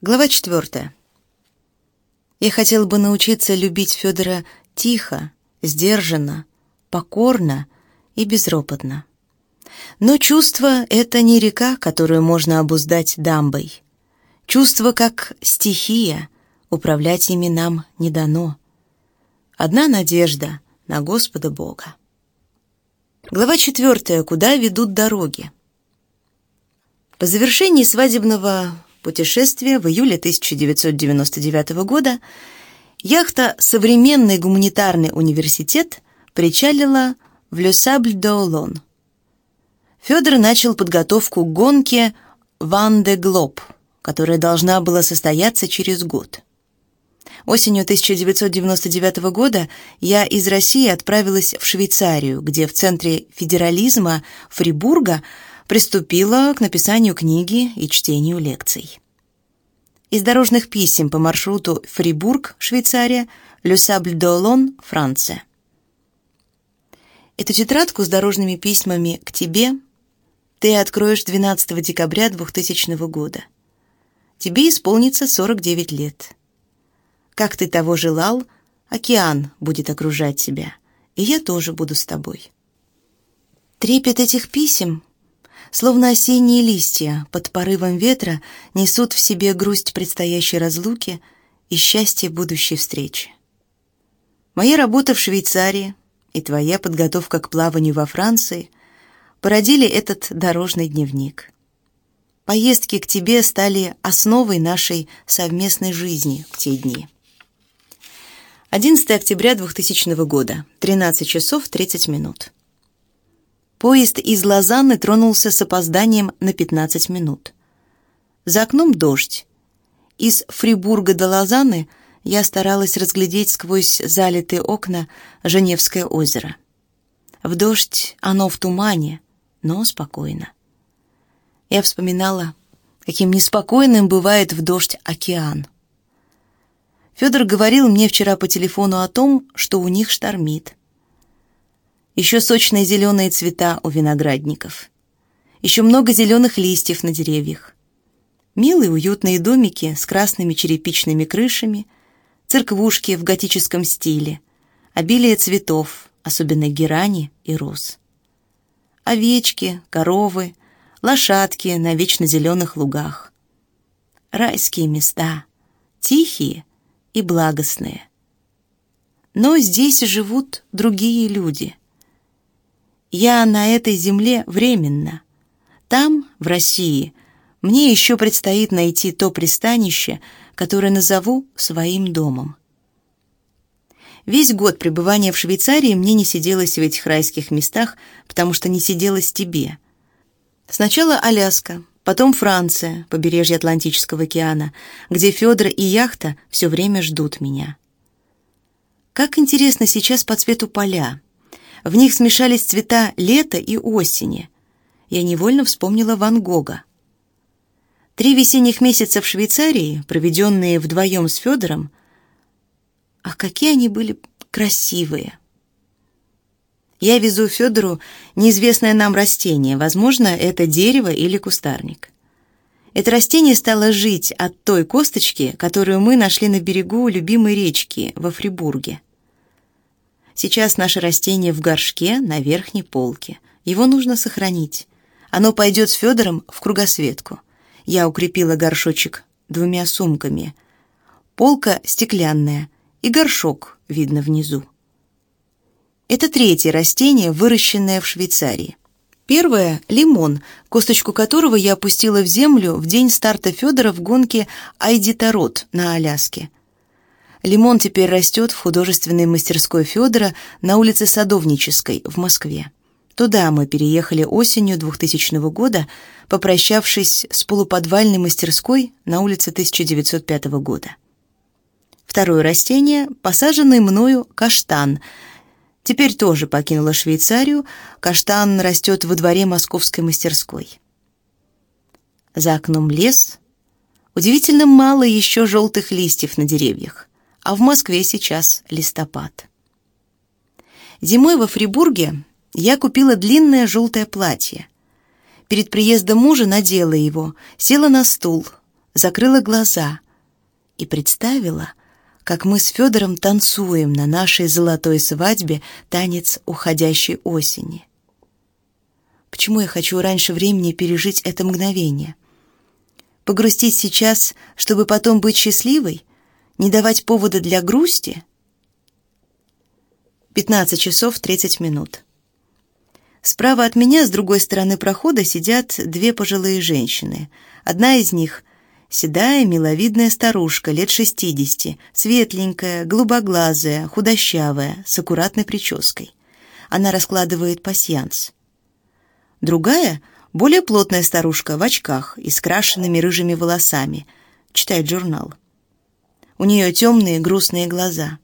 Глава четвертая. Я хотел бы научиться любить Федора тихо, сдержанно, покорно и безропотно. Но чувство — это не река, которую можно обуздать дамбой. Чувство как стихия, управлять ими нам не дано. Одна надежда на Господа Бога. Глава четвертая. Куда ведут дороги? По завершении свадебного путешествия в июле 1999 года яхта «Современный гуманитарный университет» причалила в Ле Сабль-де-Олон. Федор начал подготовку к гонке «Ван де Глоб», которая должна была состояться через год. Осенью 1999 года я из России отправилась в Швейцарию, где в центре федерализма Фрибурга – приступила к написанию книги и чтению лекций. Из дорожных писем по маршруту Фрибург, Швейцария, Ле Сабль-d'Олон, Франция. Эту тетрадку с дорожными письмами к тебе ты откроешь 12 декабря 2000 года. Тебе исполнится 49 лет. Как ты того желал, океан будет окружать тебя, и я тоже буду с тобой. Трепет этих писем словно осенние листья под порывом ветра несут в себе грусть предстоящей разлуки и счастье будущей встречи. Моя работа в Швейцарии и твоя подготовка к плаванию во Франции породили этот дорожный дневник. Поездки к тебе стали основой нашей совместной жизни в те дни. 11 октября 2000 года, 13 часов 30 минут. Поезд из Лозанны тронулся с опозданием на 15 минут. За окном дождь. Из Фрибурга до Лозанны я старалась разглядеть сквозь залитые окна Женевское озеро. В дождь оно в тумане, но спокойно. Я вспоминала, каким неспокойным бывает в дождь океан. Федор говорил мне вчера по телефону о том, что у них штормит. Еще сочные зеленые цвета у виноградников. Еще много зеленых листьев на деревьях. Милые уютные домики с красными черепичными крышами, церквушки в готическом стиле, обилие цветов, особенно герани и роз. Овечки, коровы, лошадки на вечно зеленых лугах. Райские места, тихие и благостные. Но здесь живут другие люди — я на этой земле временно. Там, в России, мне еще предстоит найти то пристанище, которое назову своим домом. Весь год пребывания в Швейцарии мне не сиделось в этих райских местах, потому что не сиделось тебе. Сначала Аляска, потом Франция, побережье Атлантического океана, где Федор и яхта все время ждут меня. Как интересно сейчас по цвету поля. В них смешались цвета лета и осени. Я невольно вспомнила Ван Гога. Три весенних месяца в Швейцарии, проведенные вдвоем с Федором, ах, какие они были красивые! Я везу Федору неизвестное нам растение, возможно, это дерево или кустарник. Это растение стало жить от той косточки, которую мы нашли на берегу любимой речки во Фрибурге. Сейчас наше растение в горшке на верхней полке. Его нужно сохранить. Оно пойдет с Федором в кругосветку. Я укрепила горшочек двумя сумками. Полка стеклянная, и горшок видно внизу. Это третье растение, выращенное в Швейцарии. Первое — лимон, косточку которого я опустила в землю в день старта Федора в гонке Айдитарот на Аляске. Лимон теперь растет в художественной мастерской Федора на улице Садовнической в Москве. Туда мы переехали осенью 2000 года, попрощавшись с полуподвальной мастерской на улице 1905 года. Второе растение — посаженный мною каштан. Теперь тоже покинула Швейцарию. Каштан растет во дворе московской мастерской. За окном лес. Удивительно мало еще желтых листьев на деревьях а в Москве сейчас листопад. Зимой во Фрибурге я купила длинное желтое платье. Перед приездом мужа надела его, села на стул, закрыла глаза и представила, как мы с Федором танцуем на нашей золотой свадьбе танец уходящей осени. Почему я хочу раньше времени пережить это мгновение? Погрустить сейчас, чтобы потом быть счастливой? Не давать повода для грусти? 15 часов 30 минут. Справа от меня, с другой стороны прохода, сидят две пожилые женщины. Одна из них — седая, миловидная старушка, лет шестидесяти, светленькая, голубоглазая, худощавая, с аккуратной прической. Она раскладывает пасьянс. Другая — более плотная старушка в очках и с крашенными рыжими волосами, читает журнал. У нее темные грустные глаза.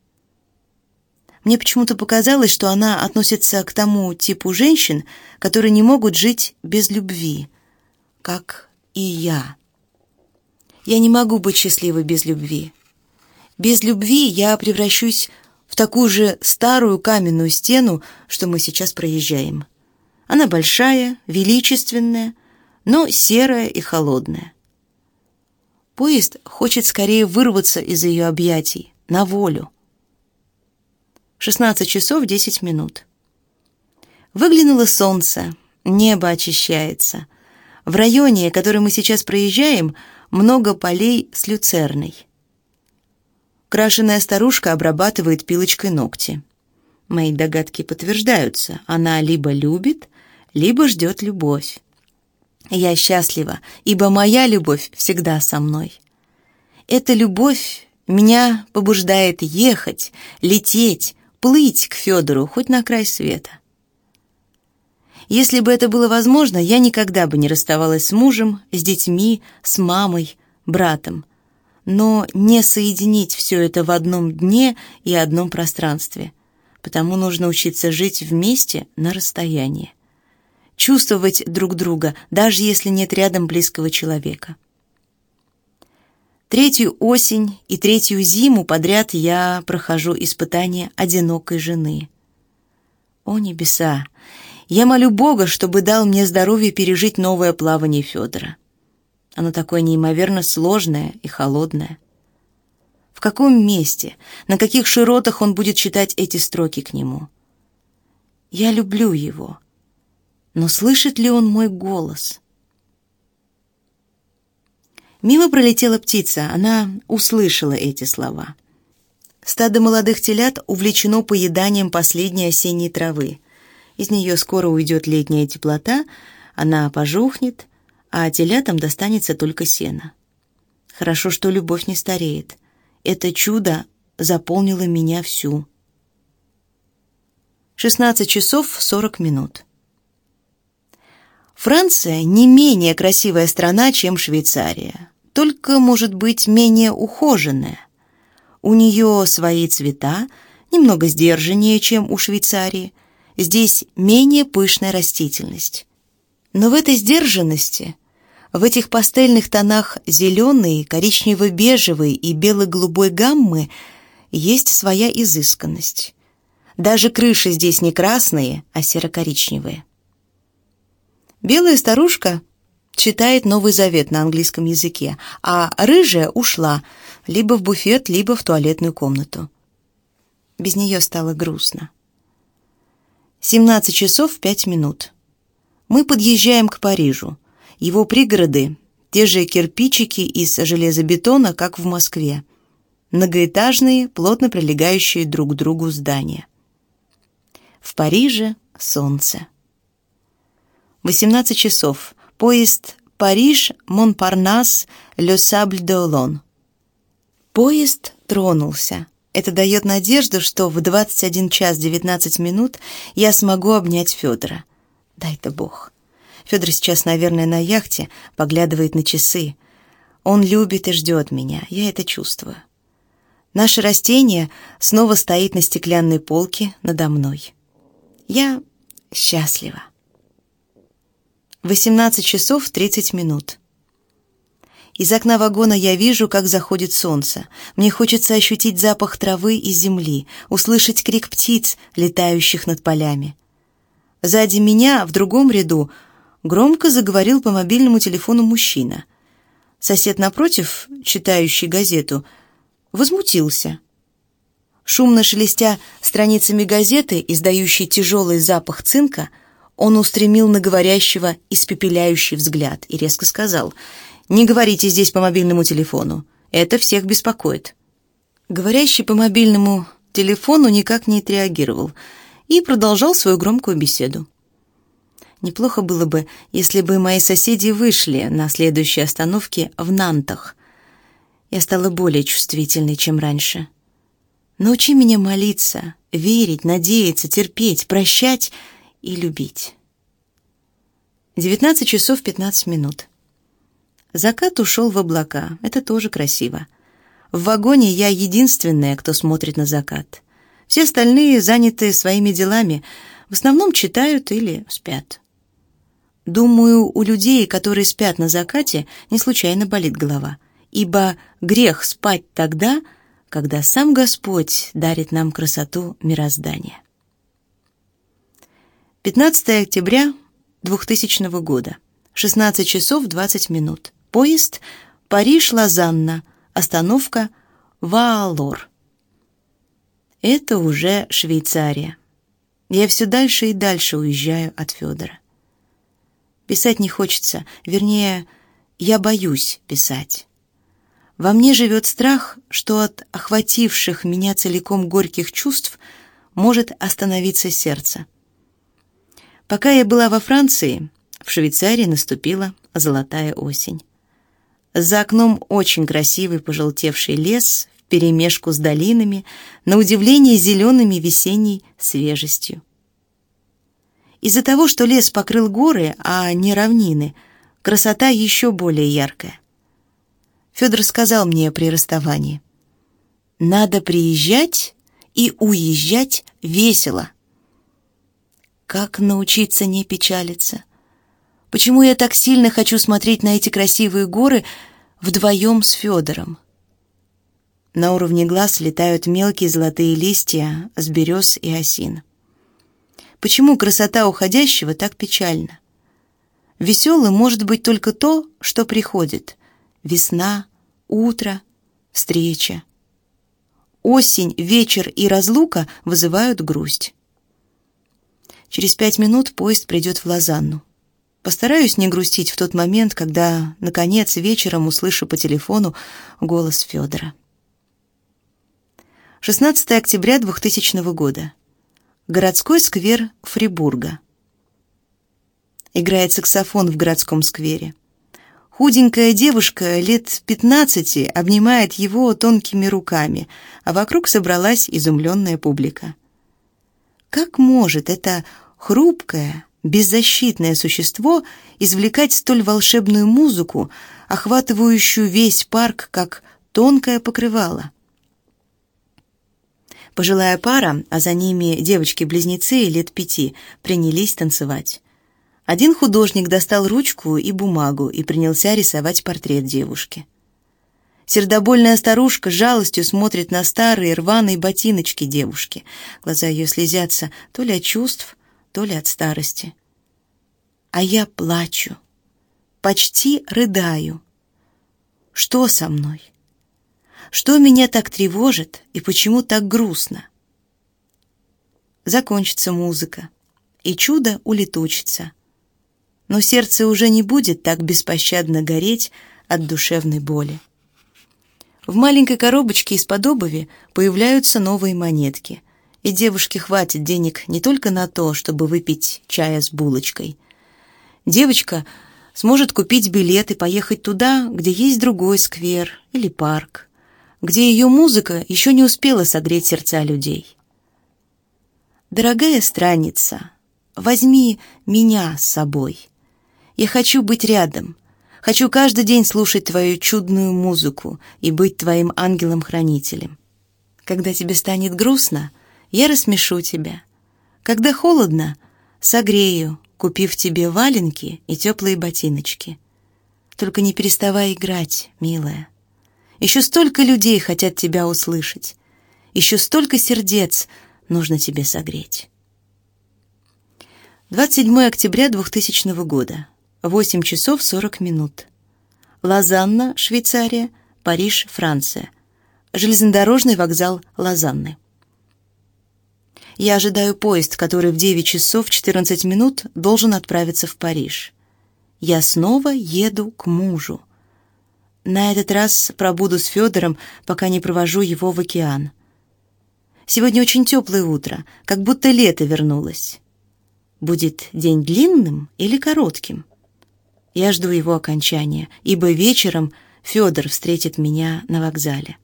Мне почему-то показалось, что она относится к тому типу женщин, которые не могут жить без любви, как и я. Я не могу быть счастливой без любви. Без любви я превращусь в такую же старую каменную стену, что мы сейчас проезжаем. Она большая, величественная, но серая и холодная. Поезд хочет скорее вырваться из ее объятий, на волю. 16 часов 10 минут. Выглянуло солнце, небо очищается. В районе, который мы сейчас проезжаем, много полей с люцерной. Крашеная старушка обрабатывает пилочкой ногти. Мои догадки подтверждаются. Она либо любит, либо ждет любовь. Я счастлива, ибо моя любовь всегда со мной. Эта любовь меня побуждает ехать, лететь, плыть к Федору хоть на край света. Если бы это было возможно, я никогда бы не расставалась с мужем, с детьми, с мамой, братом. Но не соединить все это в одном дне и одном пространстве. Потому нужно учиться жить вместе на расстоянии чувствовать друг друга, даже если нет рядом близкого человека. Третью осень и третью зиму подряд я прохожу испытание одинокой жены. О небеса! Я молю Бога, чтобы дал мне здоровье пережить новое плавание Федора. Оно такое неимоверно сложное и холодное. В каком месте, на каких широтах он будет читать эти строки к нему? Я люблю его но слышит ли он мой голос? Мимо пролетела птица, она услышала эти слова. Стадо молодых телят увлечено поеданием последней осенней травы. Из нее скоро уйдет летняя теплота, она пожухнет, а телятам достанется только сено. Хорошо, что любовь не стареет. Это чудо заполнило меня всю. 16 часов 40 минут. Франция не менее красивая страна, чем Швейцария, только, может быть, менее ухоженная. У нее свои цвета, немного сдержаннее, чем у Швейцарии. Здесь менее пышная растительность. Но в этой сдержанности, в этих пастельных тонах зеленой, коричнево-бежевой и бело-голубой гаммы есть своя изысканность. Даже крыши здесь не красные, а серо-коричневые. Белая старушка читает Новый Завет на английском языке, а рыжая ушла либо в буфет, либо в туалетную комнату. Без нее стало грустно. 17 часов 5 минут. Мы подъезжаем к Парижу. Его пригороды — те же кирпичики из железобетона, как в Москве. Многоэтажные, плотно прилегающие друг к другу здания. В Париже солнце. 18 часов. Поезд Париж-Монпарнас, Ле Сабль-де-Олон. Поезд тронулся. Это дает надежду, что в 21 час 19 минут я смогу обнять Федора. Дай-то Бог. Федор сейчас, наверное, на яхте, поглядывает на часы. Он любит и ждет меня, я это чувствую. Наше растение снова стоит на стеклянной полке надо мной. Я счастлива. 18 часов 30 минут. Из окна вагона я вижу, как заходит солнце. Мне хочется ощутить запах травы и земли, услышать крик птиц, летающих над полями. Сзади меня, в другом ряду, громко заговорил по мобильному телефону мужчина. Сосед напротив, читающий газету, возмутился. Шумно шелестя страницами газеты, издающей тяжелый запах цинка, он устремил на говорящего испепеляющий взгляд и резко сказал «Не говорите здесь по мобильному телефону, это всех беспокоит». Говорящий по мобильному телефону никак не отреагировал и продолжал свою громкую беседу. Неплохо было бы, если бы мои соседи вышли на следующей остановке в Нантах. Я стала более чувствительной, чем раньше. Научи меня молиться, верить, надеяться, терпеть, прощать и любить. 19 часов 15 минут. Закат ушел в облака. Это тоже красиво. В вагоне я единственная, кто смотрит на закат. Все остальные заняты своими делами, в основном читают или спят. Думаю, у людей, которые спят на закате, не случайно болит голова, ибо грех спать тогда, когда сам Господь дарит нам красоту мироздания. 15 октября 2000 года. 16 часов 20 минут. Поезд Париж-Лозанна. Остановка Ваалор. Это уже Швейцария. Я все дальше и дальше уезжаю от Федора. Писать не хочется, вернее, я боюсь писать. Во мне живет страх, что от охвативших меня целиком горьких чувств может остановиться сердце. Пока я была во Франции, в Швейцарии наступила золотая осень. За окном очень красивый пожелтевший лес вперемешку с долинами, на удивление зелеными весенней свежестью. Из-за того, что лес покрыл горы, а не равнины, красота еще более яркая. Федор сказал мне при расставании. «Надо приезжать и уезжать весело». Как научиться не печалиться? Почему я так сильно хочу смотреть на эти красивые горы вдвоем с Федором? На уровне глаз летают мелкие золотые листья с берез и осин. Почему красота уходящего так печальна? Веселым может быть только то, что приходит — весна, утро, встреча. Осень, вечер и разлука вызывают грусть. Через пять минут поезд придет в Лозанну. Постараюсь не грустить в тот момент, когда, наконец, вечером услышу по телефону голос Федора. 16 октября 2000 года. Городской сквер Фрибурга. Играет саксофон в городском сквере. Худенькая девушка лет пятнадцати обнимает его тонкими руками, а вокруг собралась изумленная публика. Как может это хрупкое, беззащитное существо извлекать столь волшебную музыку, охватывающую весь парк, как тонкое покрывало? Пожилая пара, а за ними девочки-близнецы лет пяти, принялись танцевать. Один художник достал ручку и бумагу и принялся рисовать портрет девушки. Сердобольная старушка жалостью смотрит на старые рваные ботиночки девушки. Глаза ее слезятся то ли от чувств, то ли от старости. А я плачу, почти рыдаю. Что со мной? Что меня так тревожит и почему так грустно? Закончится музыка, и чудо улетучится — но сердце уже не будет так беспощадно гореть от душевной боли. В маленькой коробочке из-под появляются новые монетки, и девушке хватит денег не только на то, чтобы выпить чая с булочкой. Девочка сможет купить билет и поехать туда, где есть другой сквер или парк, где ее музыка еще не успела согреть сердца людей. Дорогая странница, возьми меня с собой. Я хочу быть рядом. Хочу каждый день слушать твою чудную музыку и быть твоим ангелом-хранителем. Когда тебе станет грустно, я рассмешу тебя. Когда холодно, согрею, купив тебе валенки и теплые ботиночки. Только не переставай играть, милая. Еще столько людей хотят тебя услышать. Еще столько сердец нужно тебе согреть. 27 октября 2000 года. 8 часов 40 минут. Лозанна, Швейцария, Париж, Франция. Железнодорожный вокзал Лозанны. Я ожидаю поезд, который в 9 часов 14 минут должен отправиться в Париж. Я снова еду к мужу. На этот раз пробуду с Федором, пока не провожу его в океан. Сегодня очень теплое утро, как будто лето вернулось. Будет день длинным или коротким? Я жду его окончания, ибо вечером Федор встретит меня на вокзале.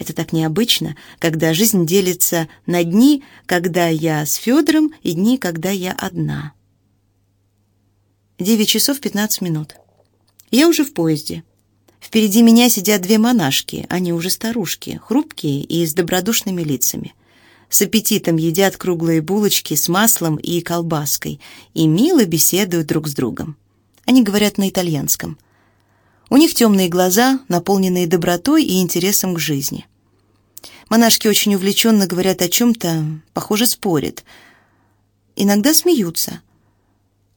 Это так необычно, когда жизнь делится на дни, когда я с Федором, и дни, когда я одна. 9 часов 15 минут. Я уже в поезде. Впереди меня сидят две монашки, они уже старушки, хрупкие и с добродушными лицами. С аппетитом едят круглые булочки с маслом и колбаской и мило беседуют друг с другом. Они говорят на итальянском. У них темные глаза, наполненные добротой и интересом к жизни. Монашки очень увлеченно говорят о чем-то, похоже, спорят. Иногда смеются.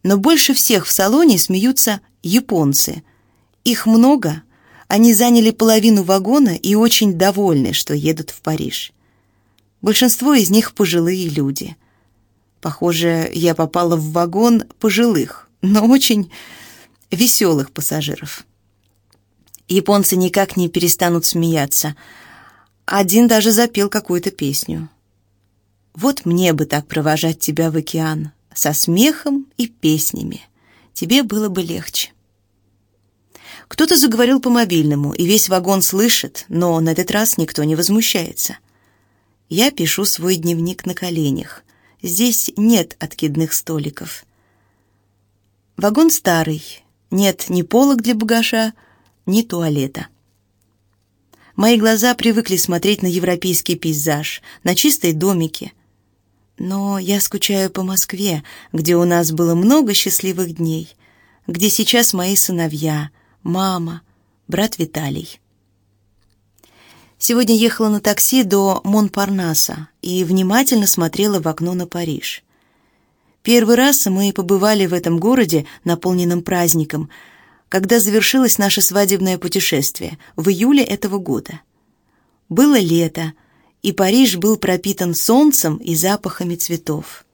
Но больше всех в салоне смеются японцы. Их много, они заняли половину вагона и очень довольны, что едут в Париж. Большинство из них пожилые люди. Похоже, я попала в вагон пожилых, но очень веселых пассажиров. Японцы никак не перестанут смеяться – один даже запел какую-то песню. «Вот мне бы так провожать тебя в океан, со смехом и песнями. Тебе было бы легче». Кто-то заговорил по мобильному, и весь вагон слышит, но на этот раз никто не возмущается. Я пишу свой дневник на коленях. Здесь нет откидных столиков. Вагон старый. Нет ни полок для багажа, ни туалета. Мои глаза привыкли смотреть на европейский пейзаж, на чистые домики. Но я скучаю по Москве, где у нас было много счастливых дней, где сейчас мои сыновья, мама, брат Виталий. Сегодня ехала на такси до Монпарнаса и внимательно смотрела в окно на Париж. Первый раз мы побывали в этом городе, наполненном праздником – когда завершилось наше свадебное путешествие в июле этого года. Было лето, и Париж был пропитан солнцем и запахами цветов.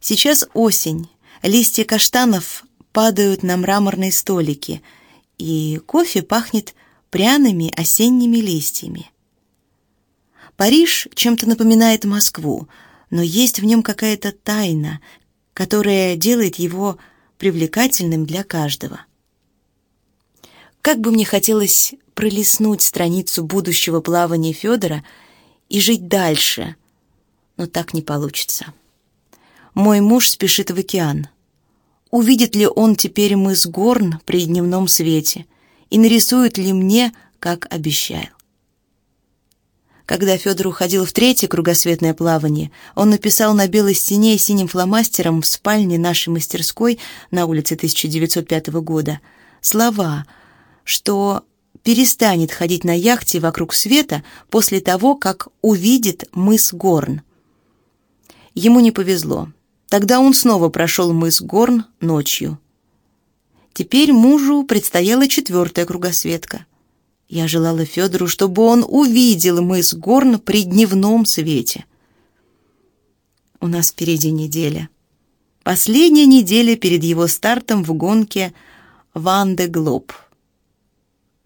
Сейчас осень, листья каштанов падают на мраморные столики, и кофе пахнет пряными осенними листьями. Париж чем-то напоминает Москву, но есть в нем какая-то тайна, которая делает его привлекательным для каждого. Как бы мне хотелось пролистнуть страницу будущего плавания Федора и жить дальше, но так не получится. Мой муж спешит в океан. Увидит ли он теперь мыс Горн при дневном свете и нарисует ли мне, как обещал? Когда Федор уходил в третье кругосветное плавание, он написал на белой стене синим фломастером в спальне нашей мастерской на улице 1905 года слова — что перестанет ходить на яхте вокруг света после того, как увидит мыс Горн. Ему не повезло. Тогда он снова прошел мыс Горн ночью. Теперь мужу предстояла четвертая кругосветка. Я желала Федору, чтобы он увидел мыс Горн при дневном свете. У нас впереди неделя. Последняя неделя перед его стартом в гонке «Ван де Глоб»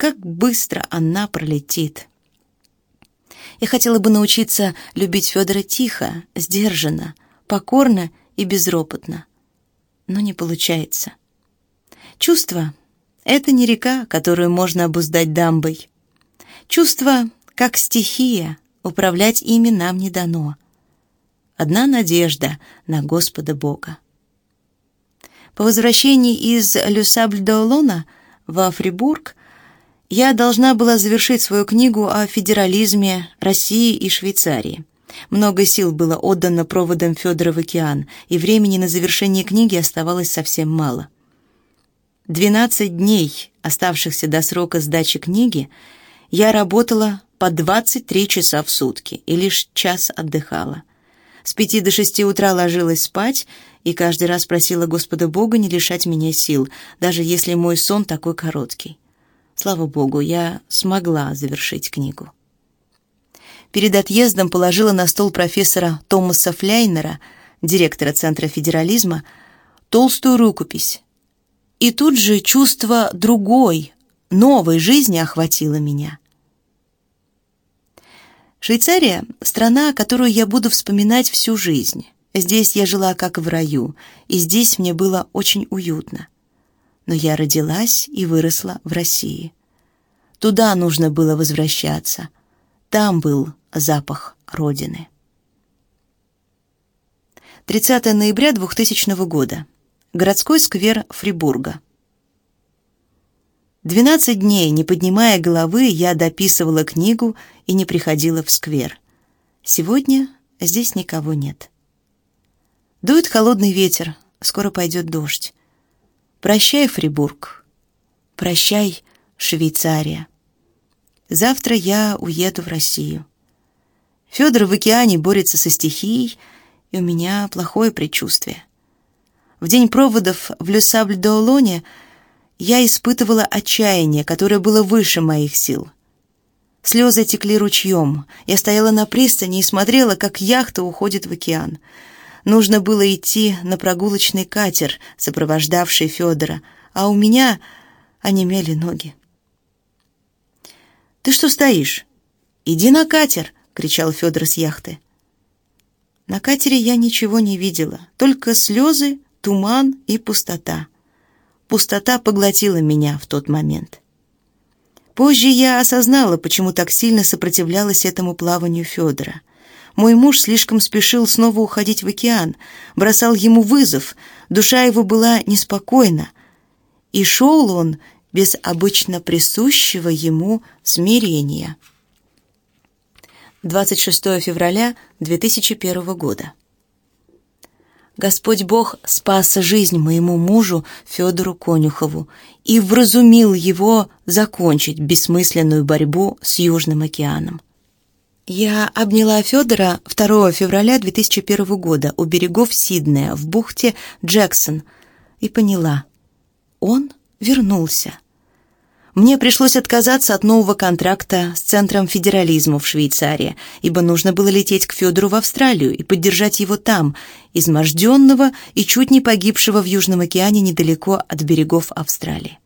как быстро она пролетит. Я хотела бы научиться любить Федора тихо, сдержанно, покорно и безропотно. Но не получается. Чувство — это не река, которую можно обуздать дамбой. Чувство, как стихия, управлять ими нам не дано. Одна надежда на Господа Бога. По возвращении из Люсабль-де-Олона во Фрибург я должна была завершить свою книгу о федерализме России и Швейцарии. Много сил было отдано проводам Федора в океан, и времени на завершение книги оставалось совсем мало. 12 дней, оставшихся до срока сдачи книги, я работала по 23 часа в сутки и лишь час отдыхала. С пяти до шести утра ложилась спать и каждый раз просила Господа Бога не лишать меня сил, даже если мой сон такой короткий. Слава Богу, я смогла завершить книгу. Перед отъездом положила на стол профессора Томаса Фляйнера, директора Центра федерализма, толстую рукопись. И тут же чувство другой, новой жизни охватило меня. Швейцария — страна, которую я буду вспоминать всю жизнь. Здесь я жила как в раю, и здесь мне было очень уютно. Но я родилась и выросла в России. Туда нужно было возвращаться. Там был запах Родины. 30 ноября 2000 года. Городской сквер Фрибурга. 12 дней, не поднимая головы, я дописывала книгу и не приходила в сквер. Сегодня здесь никого нет. Дует холодный ветер, скоро пойдет дождь. Прощай, Фрибург. Прощай, Швейцария. Завтра я уеду в Россию. Федор в океане борется со стихией, и у меня плохое предчувствие. В день проводов в Люсабль-де-Олоне я испытывала отчаяние, которое было выше моих сил. Слезы текли ручьем. Я стояла на пристани и смотрела, как яхта уходит в океан — Нужно было идти на прогулочный катер, сопровождавший Федора, а у меня онемели ноги. «Ты что стоишь? Иди на катер!» — кричал Федор с яхты. На катере я ничего не видела, только слезы, туман и пустота. Пустота поглотила меня в тот момент. Позже я осознала, почему так сильно сопротивлялась этому плаванию Федора — мой муж слишком спешил снова уходить в океан, бросал ему вызов, душа его была неспокойна. И шел он без обычно присущего ему смирения. 26 февраля 2001 года. Господь Бог спас жизнь моему мужу Федору Конюхову и вразумил его закончить бессмысленную борьбу с Южным океаном. Я обняла Федора 2 февраля 2001 года у берегов Сиднея в бухте Джексон и поняла, он вернулся. Мне пришлось отказаться от нового контракта с Центром федерализма в Швейцарии, ибо нужно было лететь к Федору в Австралию и поддержать его там, изможденного и чуть не погибшего в Южном океане недалеко от берегов Австралии.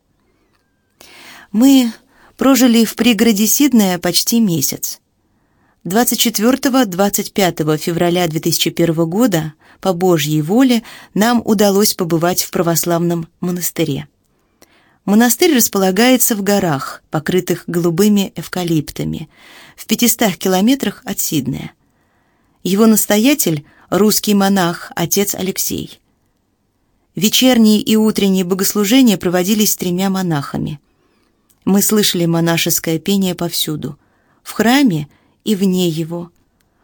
Мы прожили в пригороде Сиднея почти месяц. 24-25 февраля 2001 года по Божьей воле нам удалось побывать в православном монастыре. Монастырь располагается в горах, покрытых голубыми эвкалиптами, в 500 километрах от Сиднея. Его настоятель – русский монах, отец Алексей. Вечерние и утренние богослужения проводились тремя монахами. Мы слышали монашеское пение повсюду. В храме – и вне его,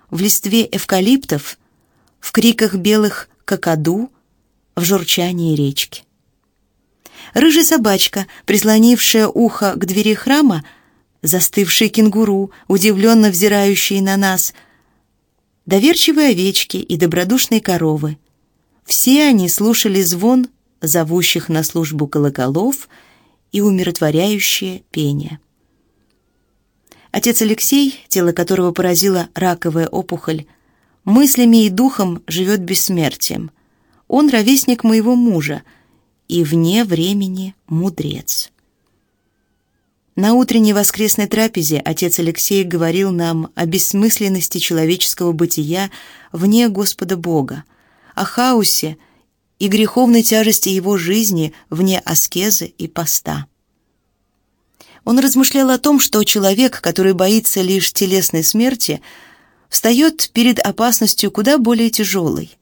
в листве эвкалиптов, в криках белых какаду, в журчании речки. Рыжая собачка, прислонившая ухо к двери храма, застывшие кенгуру, удивленно взирающие на нас, доверчивые овечки и добродушные коровы. Все они слушали звон зовущих на службу колоколов и умиротворяющее пение. Отец Алексей, тело которого поразила раковая опухоль, мыслями и духом живет бессмертием. Он ровесник моего мужа и вне времени мудрец. На утренней воскресной трапезе отец Алексей говорил нам о бессмысленности человеческого бытия вне Господа Бога, о хаосе и греховной тяжести его жизни вне аскезы и поста. Он размышлял о том, что человек, который боится лишь телесной смерти, встает перед опасностью куда более тяжелой.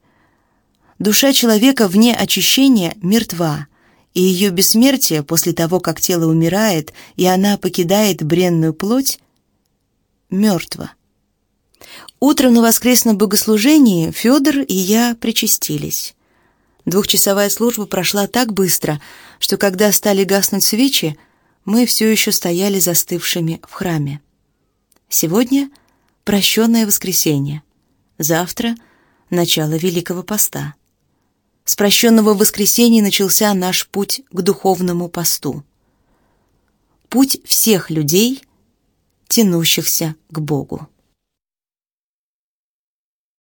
Душа человека вне очищения мертва, и ее бессмертие после того, как тело умирает, и она покидает бренную плоть, мертво. Утром на воскресном богослужении Федор и я причастились. Двухчасовая служба прошла так быстро, что когда стали гаснуть свечи, мы все еще стояли застывшими в храме. Сегодня прощенное воскресенье, завтра начало Великого Поста. С прощенного воскресенья начался наш путь к духовному посту. Путь всех людей, тянущихся к Богу.